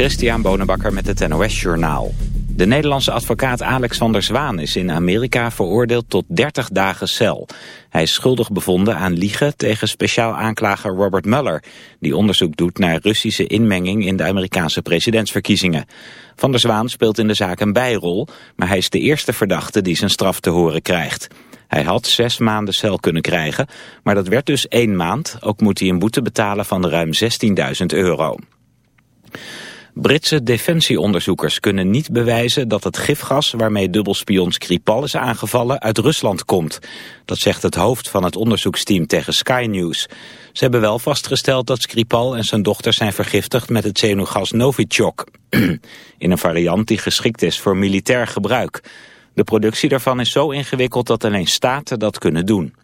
Christian Bonenbakker met het NOS Journaal. De Nederlandse advocaat Alexander Zwaan is in Amerika veroordeeld tot 30 dagen cel. Hij is schuldig bevonden aan liegen tegen speciaal aanklager Robert Mueller... die onderzoek doet naar Russische inmenging in de Amerikaanse presidentsverkiezingen. Van der Zwaan speelt in de zaak een bijrol... maar hij is de eerste verdachte die zijn straf te horen krijgt. Hij had zes maanden cel kunnen krijgen, maar dat werd dus één maand. Ook moet hij een boete betalen van ruim 16.000 euro. Britse defensieonderzoekers kunnen niet bewijzen dat het gifgas waarmee dubbelspion Skripal is aangevallen uit Rusland komt. Dat zegt het hoofd van het onderzoeksteam tegen Sky News. Ze hebben wel vastgesteld dat Skripal en zijn dochter zijn vergiftigd met het zenuwgas Novichok. in een variant die geschikt is voor militair gebruik. De productie daarvan is zo ingewikkeld dat alleen staten dat kunnen doen.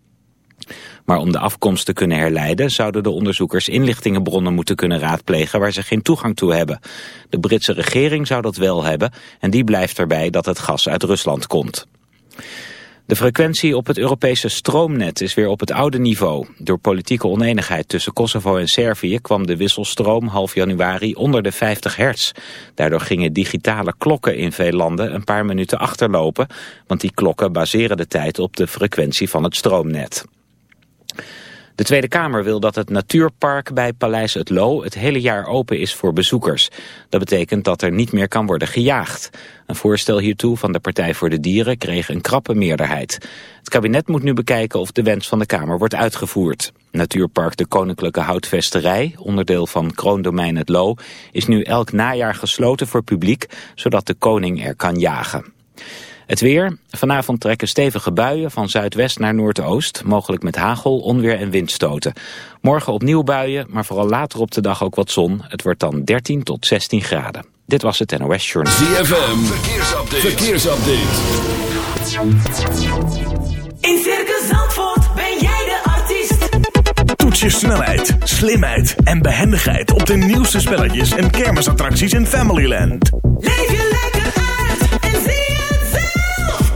Maar om de afkomst te kunnen herleiden zouden de onderzoekers inlichtingenbronnen moeten kunnen raadplegen waar ze geen toegang toe hebben. De Britse regering zou dat wel hebben en die blijft erbij dat het gas uit Rusland komt. De frequentie op het Europese stroomnet is weer op het oude niveau. Door politieke oneenigheid tussen Kosovo en Servië kwam de wisselstroom half januari onder de 50 hertz. Daardoor gingen digitale klokken in veel landen een paar minuten achterlopen, want die klokken baseren de tijd op de frequentie van het stroomnet. De Tweede Kamer wil dat het natuurpark bij Paleis het Loo het hele jaar open is voor bezoekers. Dat betekent dat er niet meer kan worden gejaagd. Een voorstel hiertoe van de Partij voor de Dieren kreeg een krappe meerderheid. Het kabinet moet nu bekijken of de wens van de Kamer wordt uitgevoerd. Natuurpark de Koninklijke Houtvesterij, onderdeel van Kroondomein het Loo, is nu elk najaar gesloten voor publiek, zodat de koning er kan jagen. Het weer. Vanavond trekken stevige buien van zuidwest naar noordoost. Mogelijk met hagel, onweer en windstoten. Morgen opnieuw buien, maar vooral later op de dag ook wat zon. Het wordt dan 13 tot 16 graden. Dit was het NOS Journal. ZFM. Verkeersupdate. Verkeersupdate. In Circus Zandvoort ben jij de artiest. Toets je snelheid, slimheid en behendigheid op de nieuwste spelletjes en kermisattracties in Familyland. Leef je lekker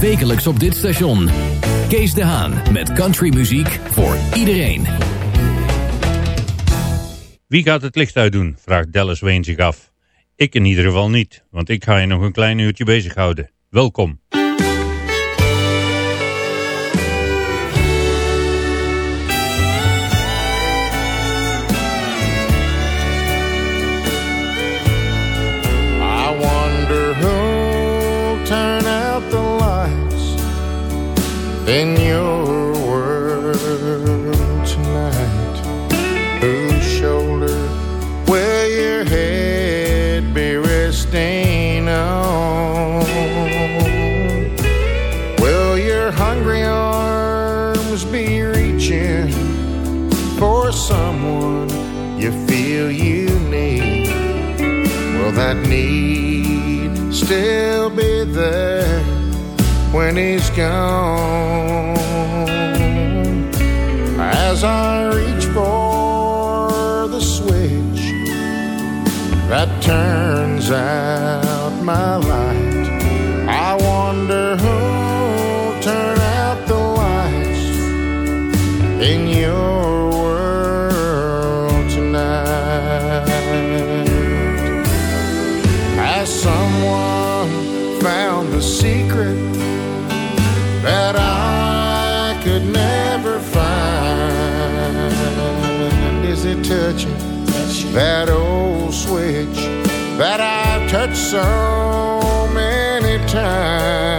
Wekelijks op dit station. Kees de Haan met countrymuziek voor iedereen. Wie gaat het licht uitdoen? vraagt Dallas Wayne zich af. Ik in ieder geval niet, want ik ga je nog een klein uurtje bezighouden. Welkom. In your world tonight. Whose shoulder will your head be resting on? Will your hungry arms be reaching for someone you feel you need? Will that need still be there when he's gone? That turns out my light, I wonder who'll turn out the lights in your world tonight. Has someone found the secret that I could never find? Is it touching that that I've touched so many times?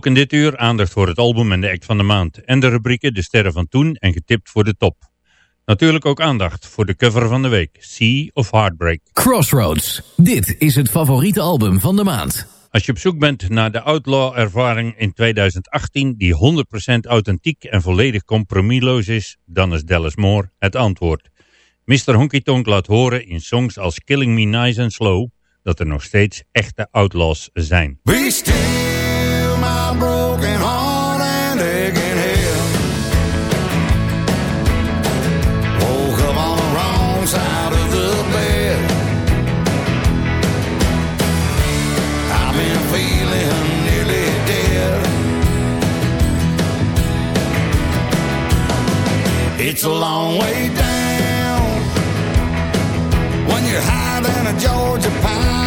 Ook in dit uur aandacht voor het album en de act van de maand. En de rubrieken De Sterren van Toen en Getipt voor de Top. Natuurlijk ook aandacht voor de cover van de week. Sea of Heartbreak. Crossroads. Dit is het favoriete album van de maand. Als je op zoek bent naar de Outlaw-ervaring in 2018... die 100% authentiek en volledig compromisloos is... dan is Dallas Moore het antwoord. Mr. Honky Tonk laat horen in songs als Killing Me Nice and Slow... dat er nog steeds echte outlaws zijn. It's a long way down. When you're higher than a Georgia pine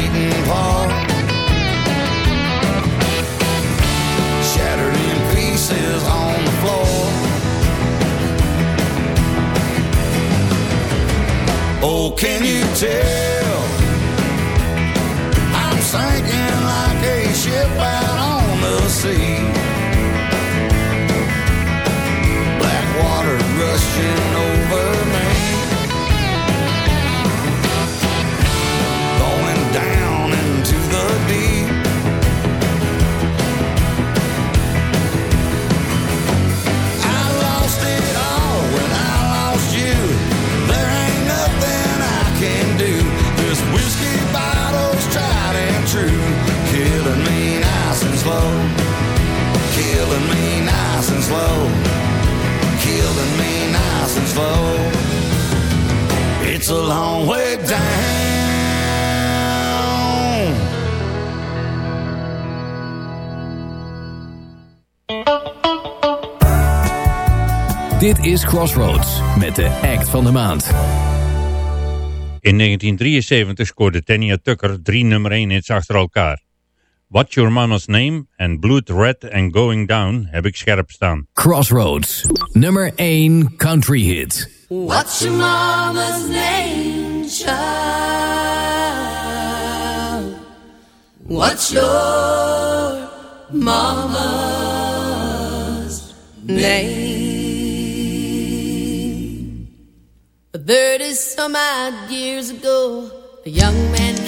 cheating part. Shattered in pieces on the floor. Oh, can you tell? slow, killing me nice and slow. It's a long way down. Dit is Crossroads met de act van de maand. In 1973 scoorde Tanya Tucker drie nummer 1 hits achter elkaar. What's Your Mama's Name en Blood Red and Going Down heb ik scherp staan. Crossroads, nummer 1 country hit. What's your mama's name, child? What's your mama's name? Thirty some odd years ago, a young man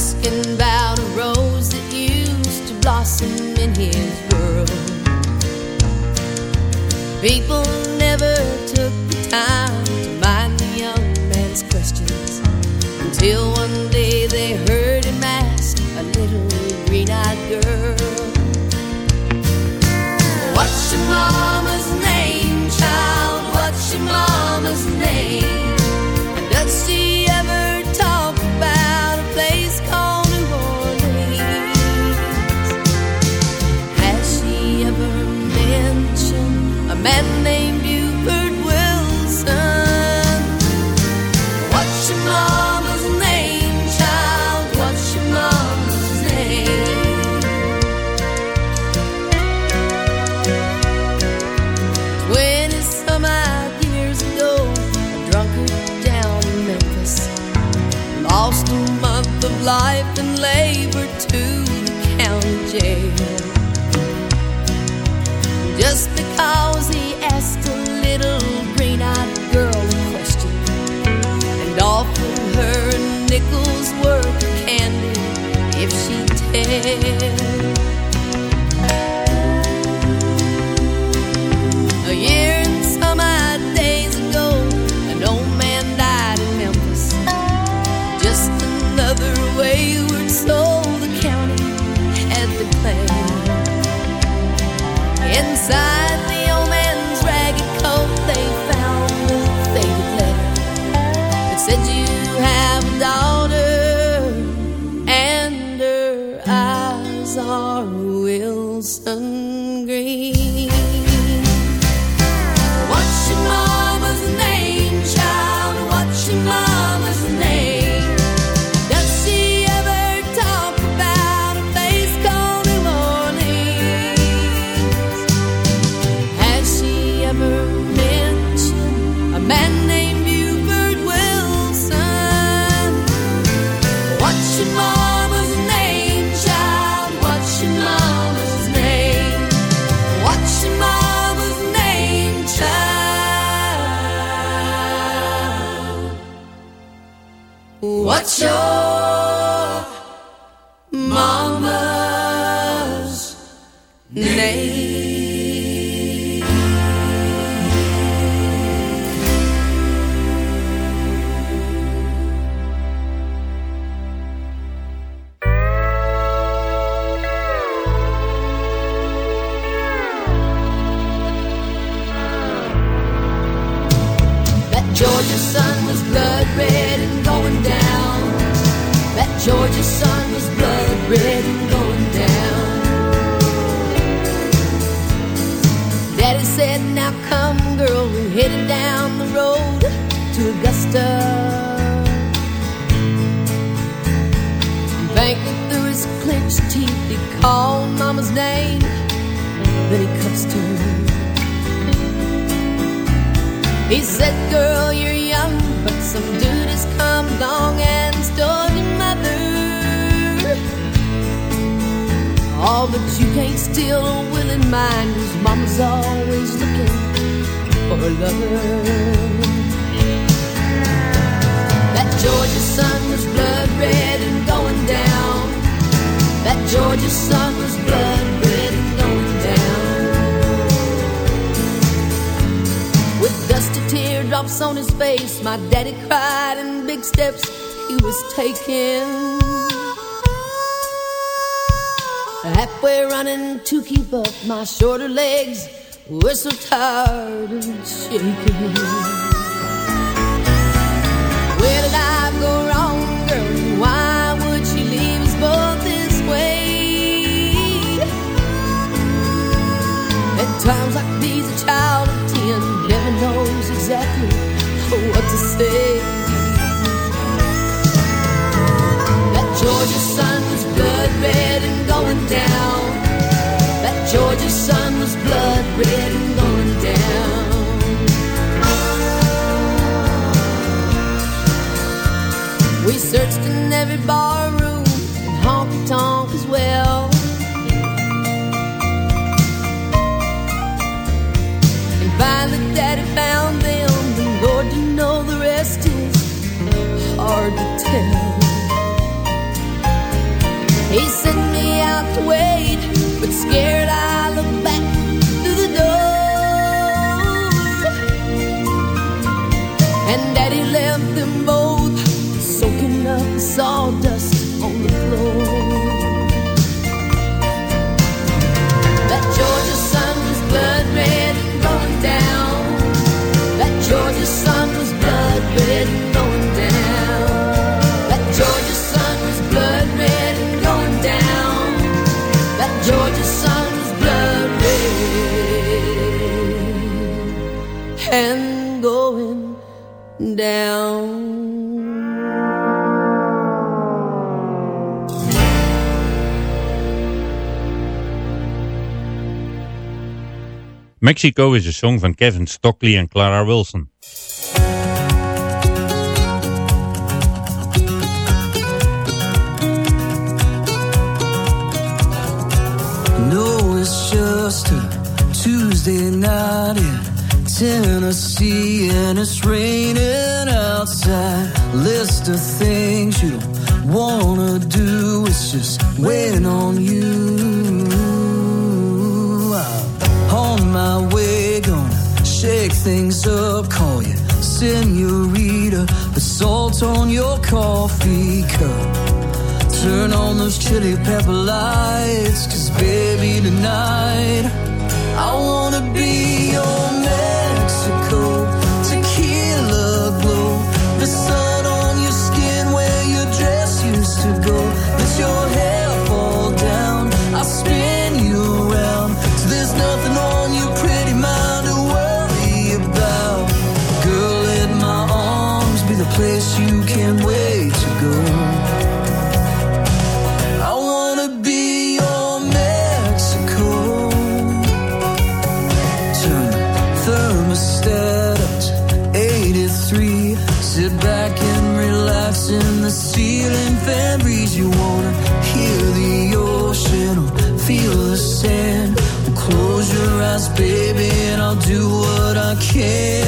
asking about a rose that used to blossom in his world. People never took the time to mind the young man's questions until one day they heard him ask a little green eyed girl. air Drops on his face. My daddy cried in big steps he was taking. Halfway running to keep up, my shorter legs were so tired and shaking. Where did I go wrong, girl? Why would she leave us both this way? At times like these, a child exactly what to say. That Georgia sun was blood red and going down. That Georgia sun was blood red and going down. We searched in every bar room and honky tonk as well. Hard to tell. He sent me out to wait, but scared I Mexico is een song van Kevin Stockley en Clara Wilson. No, it's just a Tuesday night in Tennessee and it's raining outside. List of things you don't wanna do, it's just waiting on you. My way, gonna shake things up, call you senorita, put salt on your coffee cup. Turn on those chili pepper lights, cause baby, tonight I wanna be your baby, and I'll do what I can.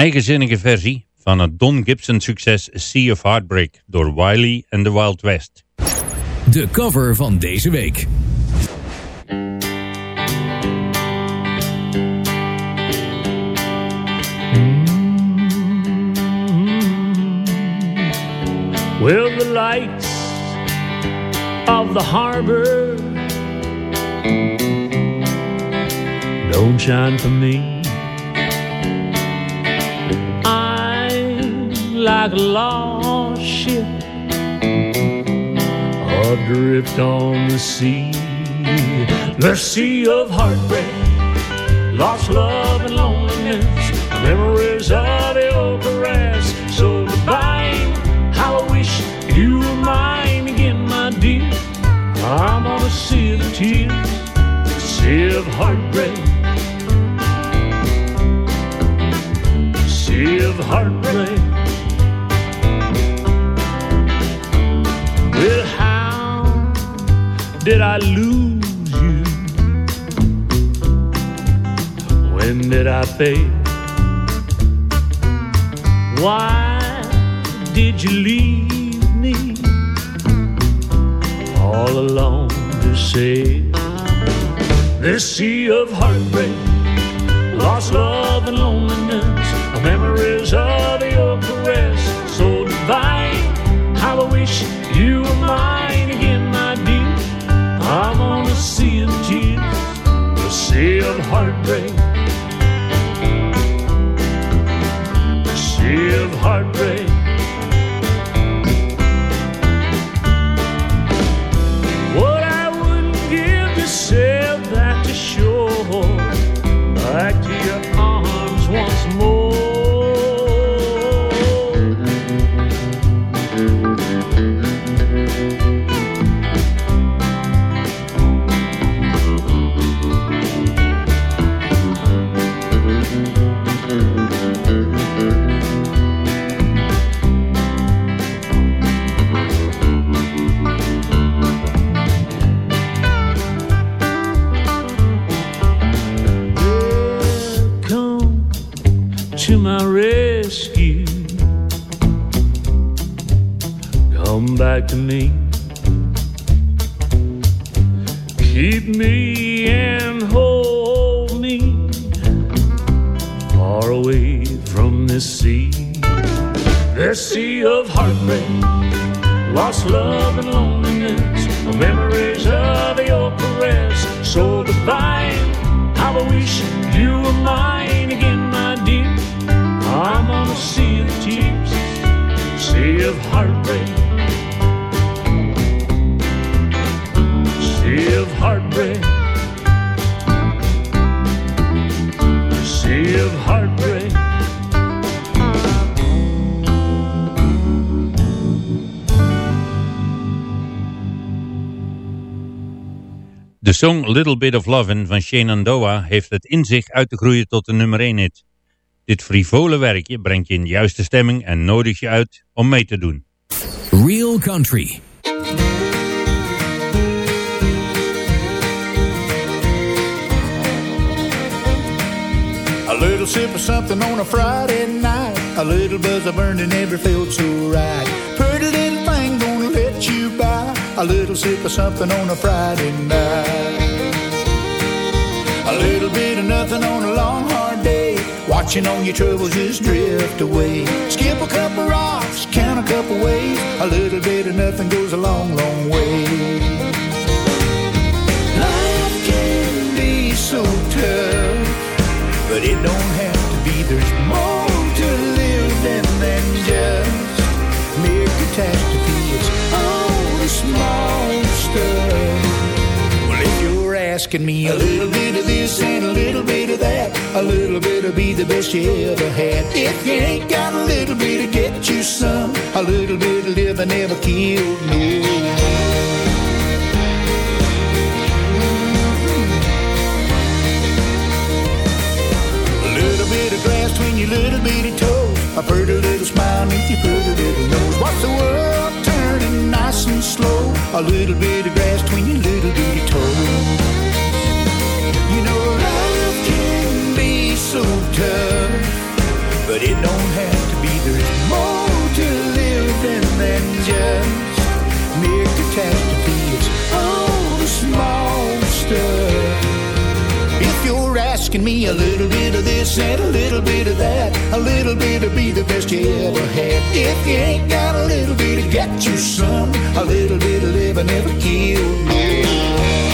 Eigenzinnige versie van het Don Gibson succes Sea of Heartbreak door Wiley and the Wild West. De cover van deze week. Well, the lights of the harbor don't shine for me. Like a lost ship adrift on the sea, the sea of heartbreak, lost love and loneliness, memories of your caress. So goodbye, how I wish you were mine again, my dear. I'm on a sea of tears, the sea of heartbreak, sea of heartbreak. Did I lose you? When did I fail? Why did you leave me all alone to sail this sea of heartbreak, lost love and loneliness, memories of your caress so divine? How I wish you were mine of heartbreak, song Little Bit of Lovin' van Shenandoah heeft het in zich uit te groeien tot een nummer 1 hit. Dit frivole werkje brengt je in de juiste stemming en nodigt je uit om mee te doen. Real Country. A little sip of something on a Friday night. A little buzz of burning never felt so right. Pretty A little sip of something on a Friday night. A little bit of nothing on a long hard day. Watching all your troubles just drift away. Skip a couple rocks, count a couple waves. A little bit of nothing goes a long, long way. Life can be so tough, but it don't have to be. There's more to live than, than just mere catastrophe. Asking me a little bit of this and a little bit of that, a little bit of be the best you ever had. If you ain't got a little bit of get you some, a little bit of living never killed me. A little bit of grass between your little bitty toes. A pretty little smile beneath your pretty little nose. Watch the world turning nice and slow. A little bit of grass between your little bitty toes. Tough, but it don't have to be. There's more to living than just mere catastrophe. It's all the small stuff. If you're asking me a little bit of this and a little bit of that, a little bit of be the best you ever had. If you ain't got a little bit of get you some, a little bit of living never killed me.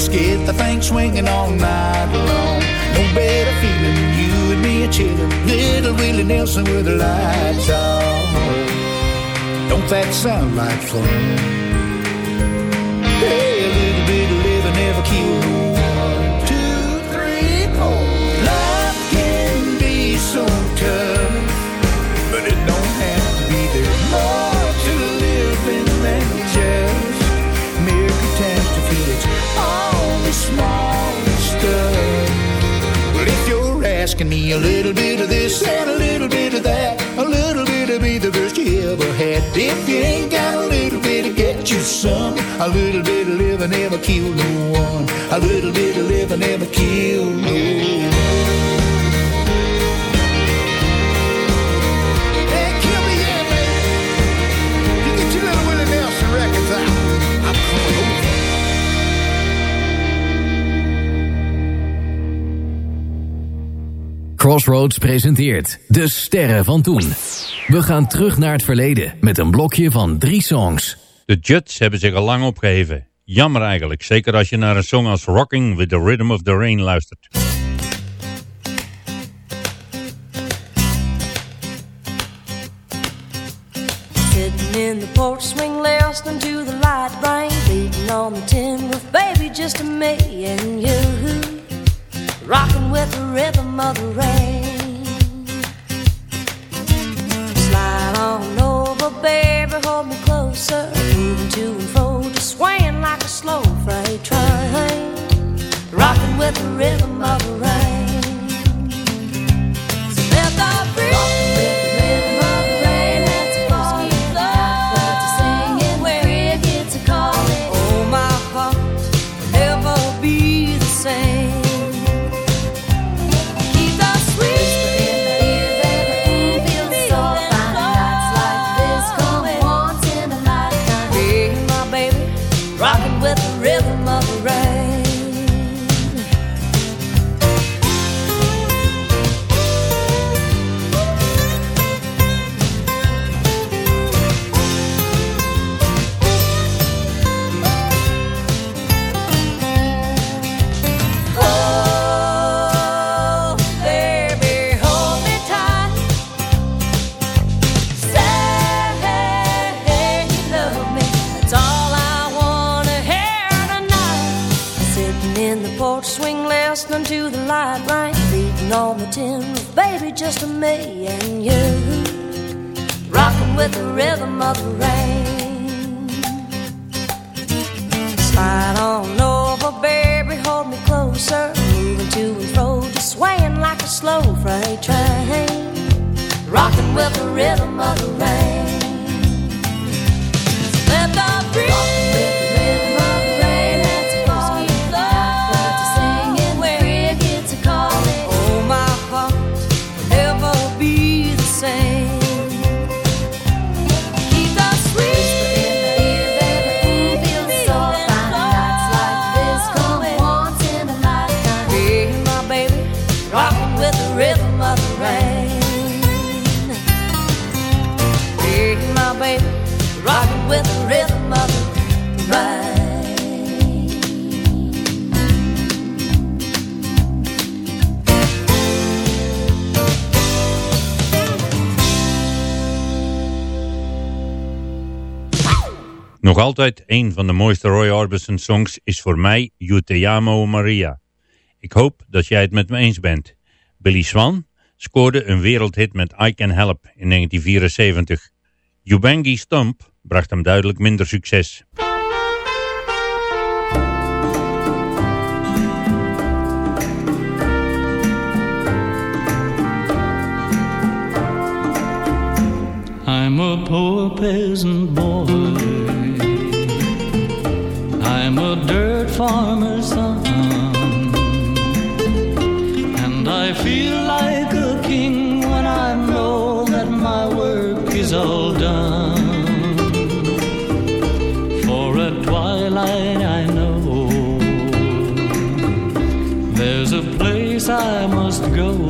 Let's get the thing swinging all night long. No better feeling than you and me a chillin'. Little Willie Nelson with the lights on. Don't that sound like fun? A little bit of get you some, a little bit of living never kill no one. A little bit. Crossroads presenteert De Sterren van Toen. We gaan terug naar het verleden met een blokje van drie songs. De Judds hebben zich al lang opgeheven. Jammer eigenlijk, zeker als je naar een song als Rocking with the Rhythm of the Rain luistert. Sitting in the porch swing, listening to the light rain beating on the tin roof, baby, just me and you, rocking with the rhythm of the rain. On over, baby, hold me closer, moving to and fro, just swaying like a slow freight train, rocking with the rhythm of the rain. So altijd een van de mooiste Roy Orbison songs is voor mij You Te Amo Maria. Ik hoop dat jij het met me eens bent. Billy Swan scoorde een wereldhit met I Can Help in 1974. Ubangi Stump bracht hem duidelijk minder succes. I'm a poor peasant boy I'm a dirt farmer's son, and I feel like a king when I know that my work is all done. For at twilight, I know there's a place I must go.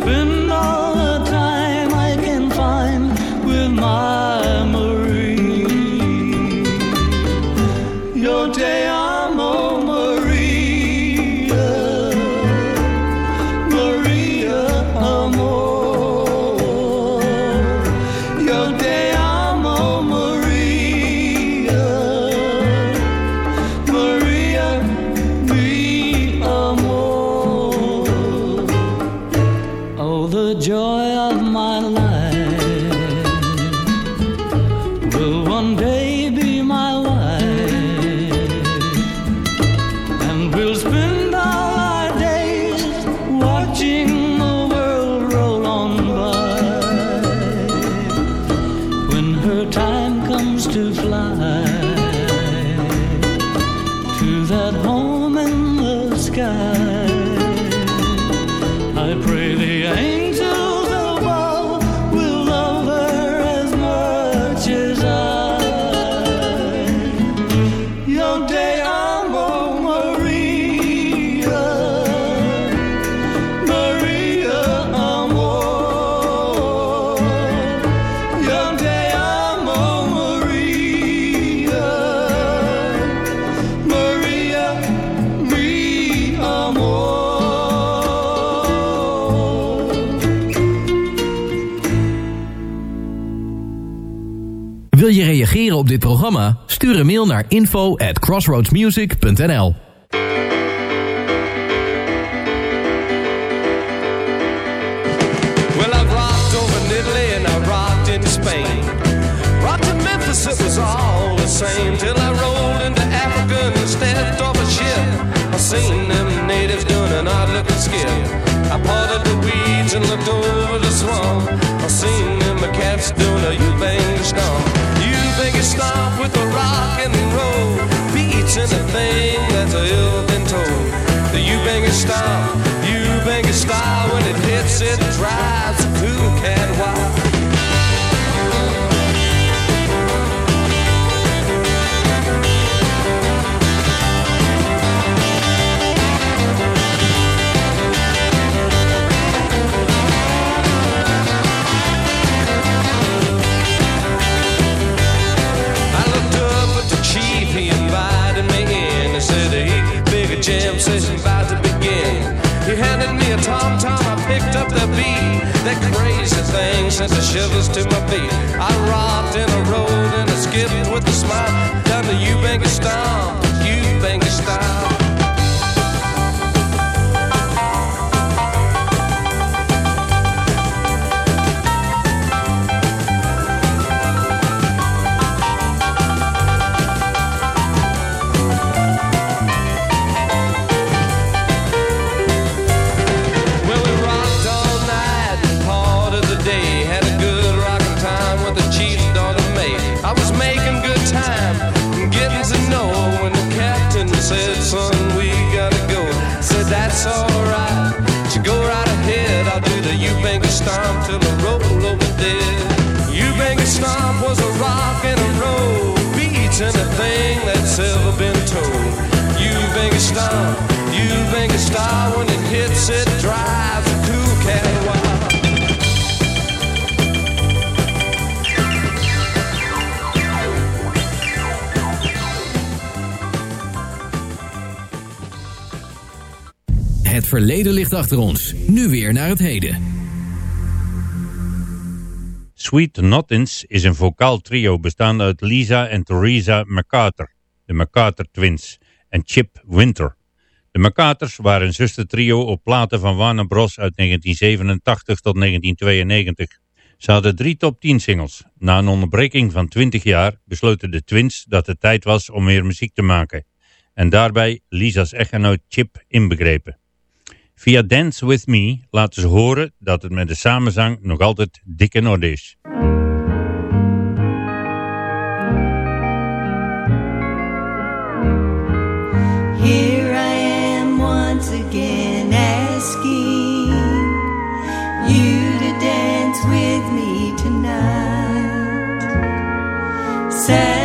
spin. Stuur een mail naar info at crossroadsmusic.nl Well, I've rocked over in Italy and I rocked in Spain. Rocked in Memphis, it was all the same till I rode stop with the rock and roll beats and the thing that's ill been told. Ubangi style, you bang a style when it hits it dry. That crazy thing sent the shivers to my feet. I rocked and I rolled and I skipped with a smile down to Ubangi style, Ubangi style. Het verleden ligt achter ons. Nu weer naar het heden. Sweet Nothings is een vocaal trio bestaande uit Lisa en Theresa MacArthur, de MacArthur Twins, en Chip Winter. De MacArthurs waren een zustertrio op platen van Warner Bros. uit 1987 tot 1992. Ze hadden drie top 10 singles. Na een onderbreking van 20 jaar besloten de Twins dat het tijd was om weer muziek te maken. En daarbij Lisa's echtgenoot Chip inbegrepen. Via Dance With Me laten ze horen dat het met de samenzang nog altijd dik in orde is. せ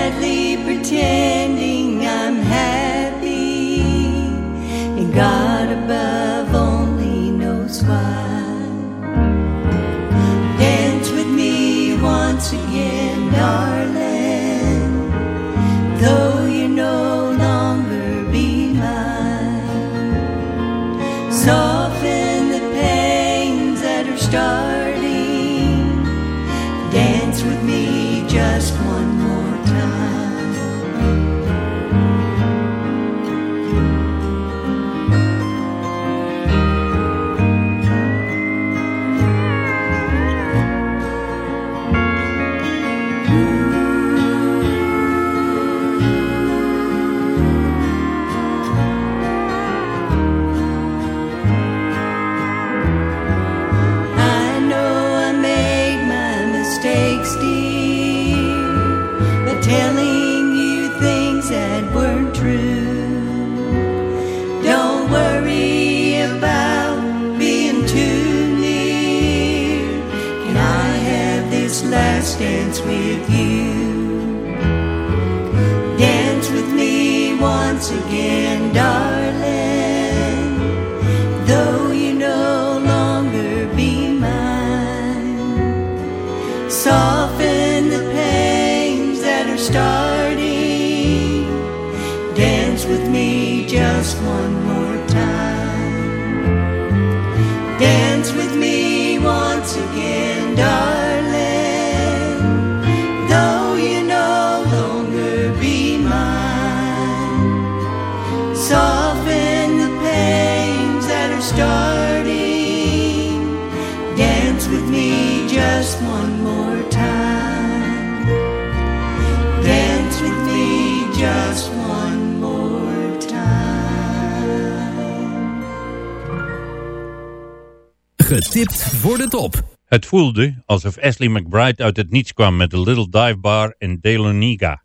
voelde alsof Ashley McBride uit het niets kwam met de Little Dive Bar in Dahlonega.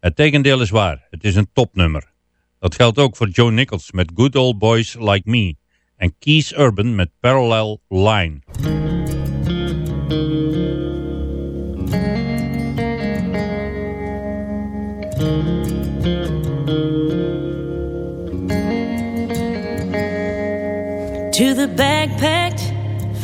Het tegendeel is waar, het is een topnummer. Dat geldt ook voor Joe Nichols met Good Old Boys Like Me en Keith Urban met Parallel Line. To the backpacked,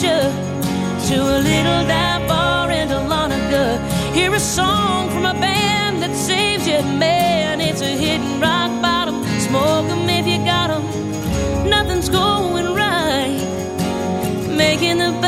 to a little dive bar in Dahlonega. Hear a song from a band that saves you, man. It's a hidden rock bottom. Smoke 'em if you got 'em. Nothing's going right. Making the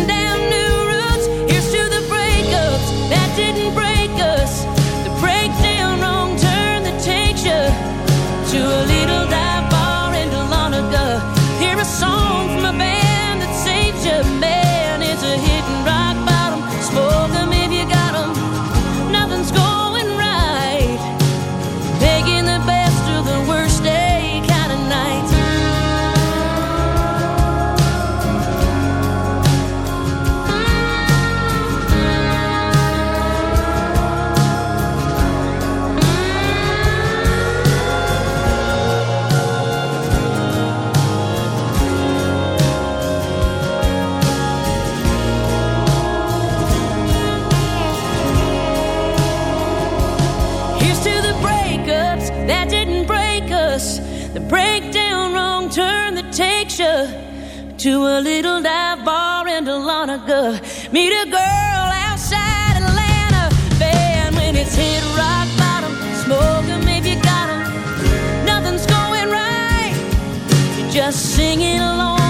to a little dive bar in Dahlonega. Meet a girl outside Atlanta. Band when it's hit rock bottom. Smoke 'em if you got 'em. Nothing's going right. You're just singing along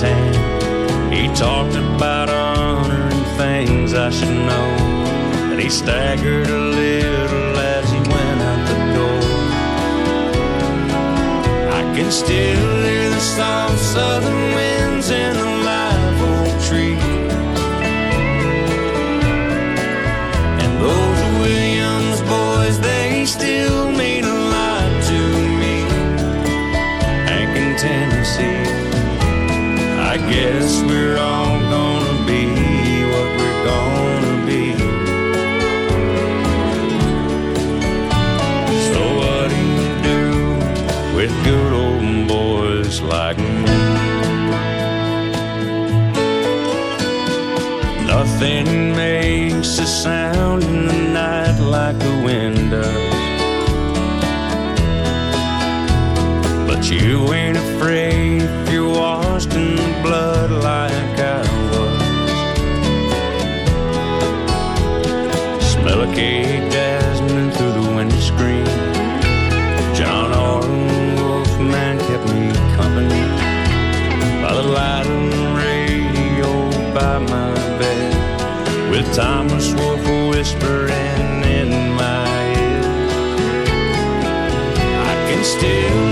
hand. He talked about honor and things I should know. And he staggered a little as he went out the door. I can still hear the soft southern winds we're all gonna be what we're gonna be. So what do you do with good old boys like me? Nothing makes a sound in the night like the wind does. But you ain't Thomas Wolfe whispering in my ear. I can still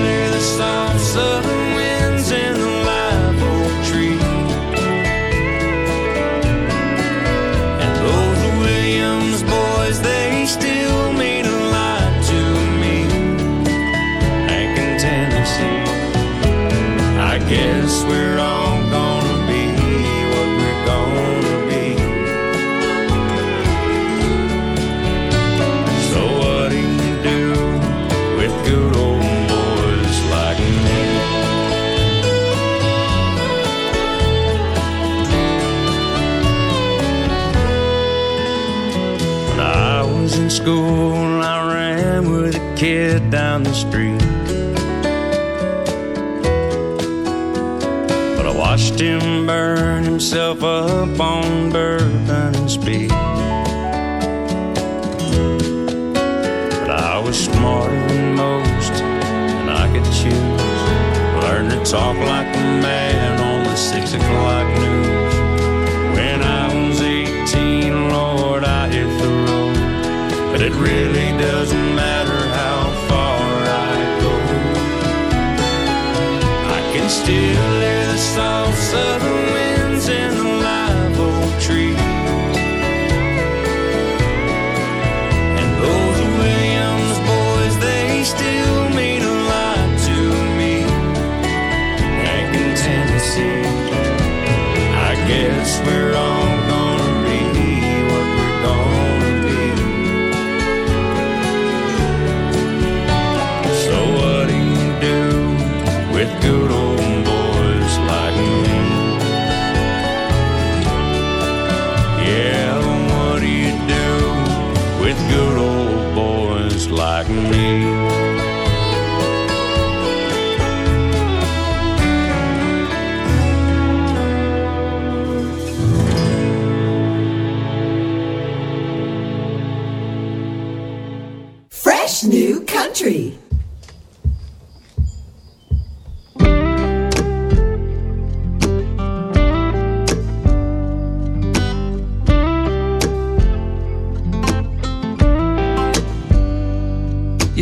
down the street. But I watched him burn himself up on bourbon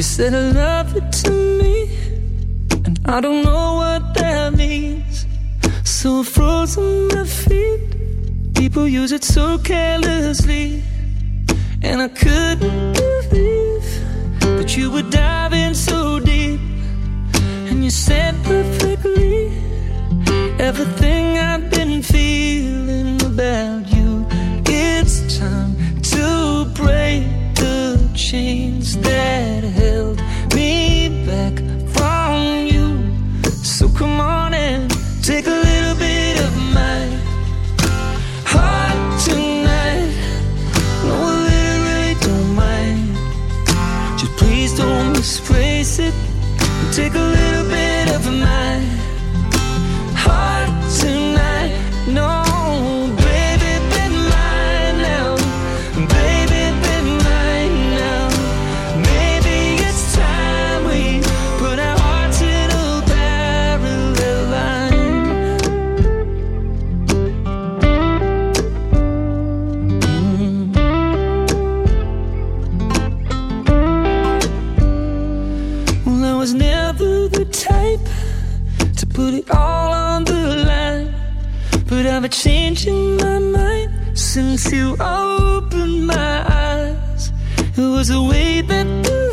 said love it to me, and I don't know what that means. So I my feet. People use it so carelessly, and I couldn't believe that you were diving so deep, and you said perfectly everything I've been feeling about you. It's time to break chains that held me back from you. So come on and take a little bit of my heart tonight. No, I really don't mind. Just please don't misplace it. Take a little bit. since you opened my eyes. It was a way that.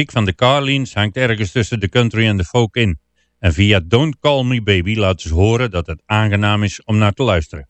muziek van de Carlines hangt ergens tussen de country en de folk in. En via Don't Call Me Baby laten ze horen dat het aangenaam is om naar te luisteren.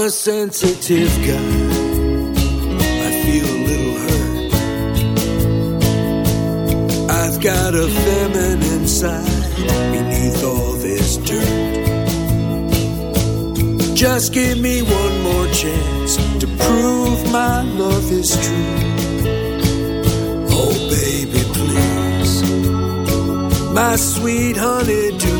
I'm a sensitive guy. I feel a little hurt. I've got a feminine side beneath all this dirt. Just give me one more chance to prove my love is true. Oh, baby, please. My sweet honey, do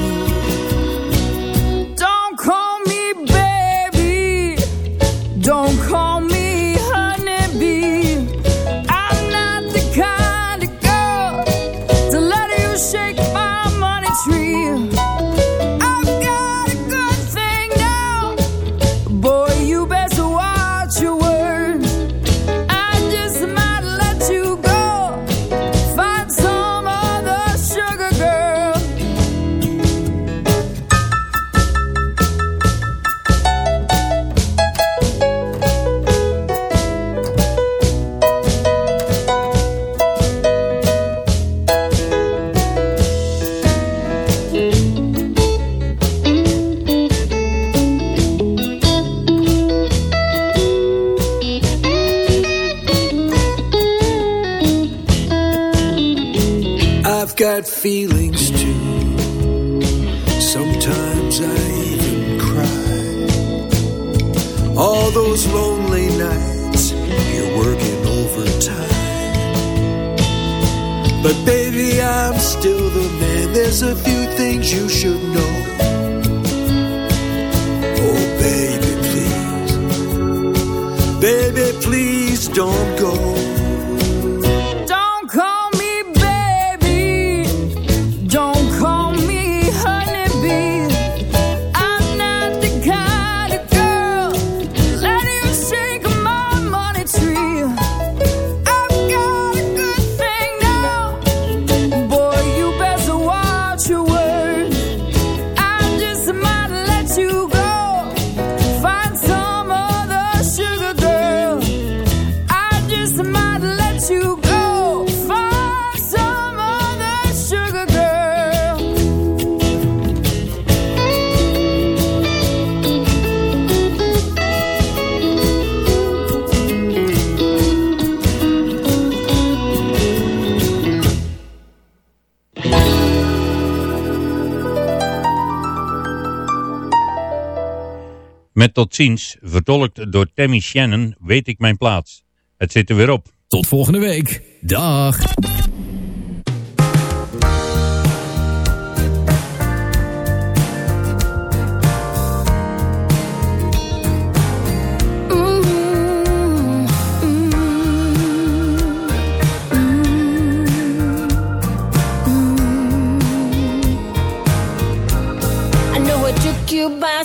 Met Tot Ziens, vertolkt door Tammy Shannon, weet ik mijn plaats. Het zit er weer op. Tot volgende week. Dag.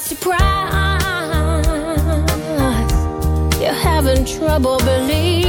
surprise trouble believing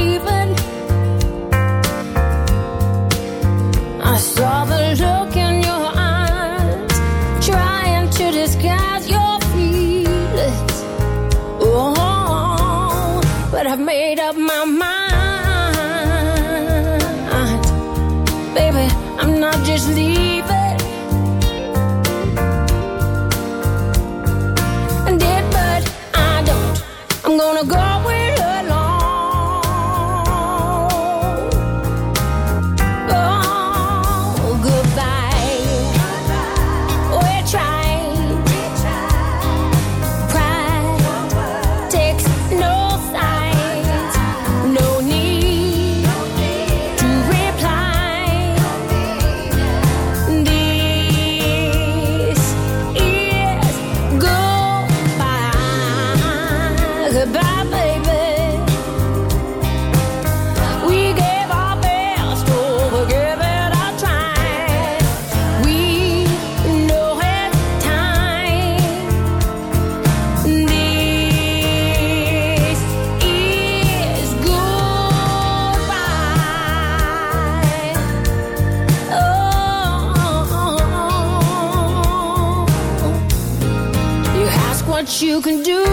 you can do.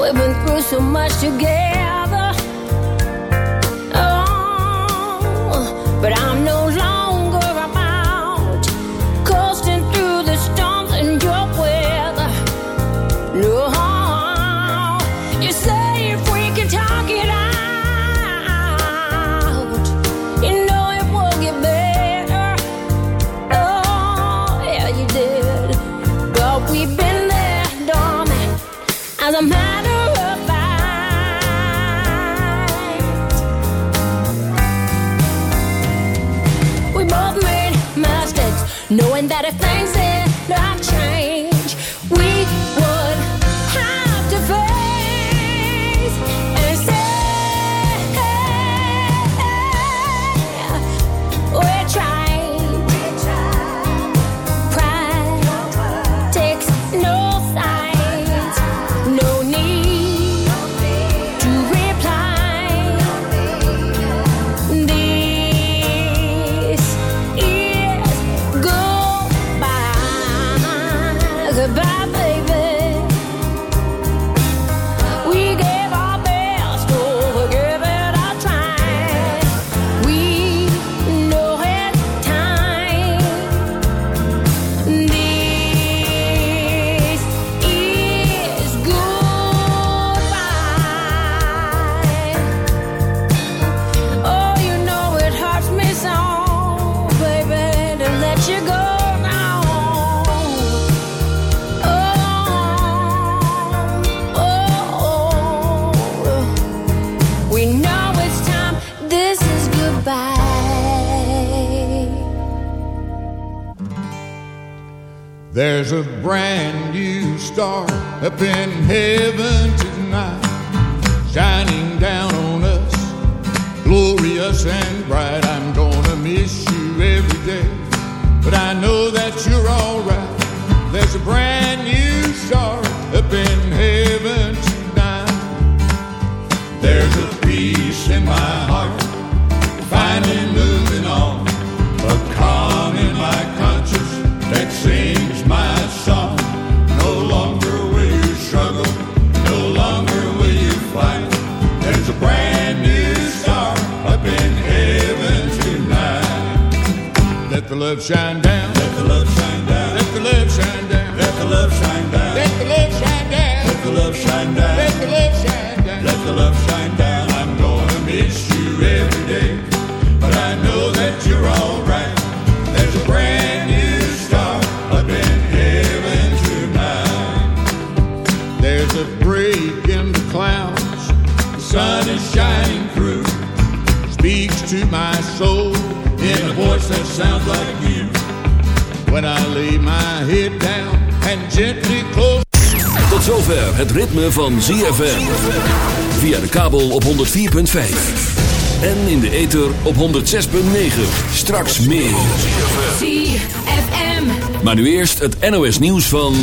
We've been through so much together. There's a brand new star up in heaven tonight, shining down on us, glorious and bright. I'm gonna miss you every day, but I know that you're alright. There's a brand new star up in heaven tonight. There's a peace in my the love shine down. Let the love shine down. Let the love shine down. Let the love shine down. Let the love shine down. Let the love shine down. Let the love shine down. Let the love When I lay my head down and gently close. Tot zover het ritme van ZFM. Via de kabel op 104.5. En in de ether op 106.9. Straks meer. ZFM. Maar nu eerst het NOS nieuws van...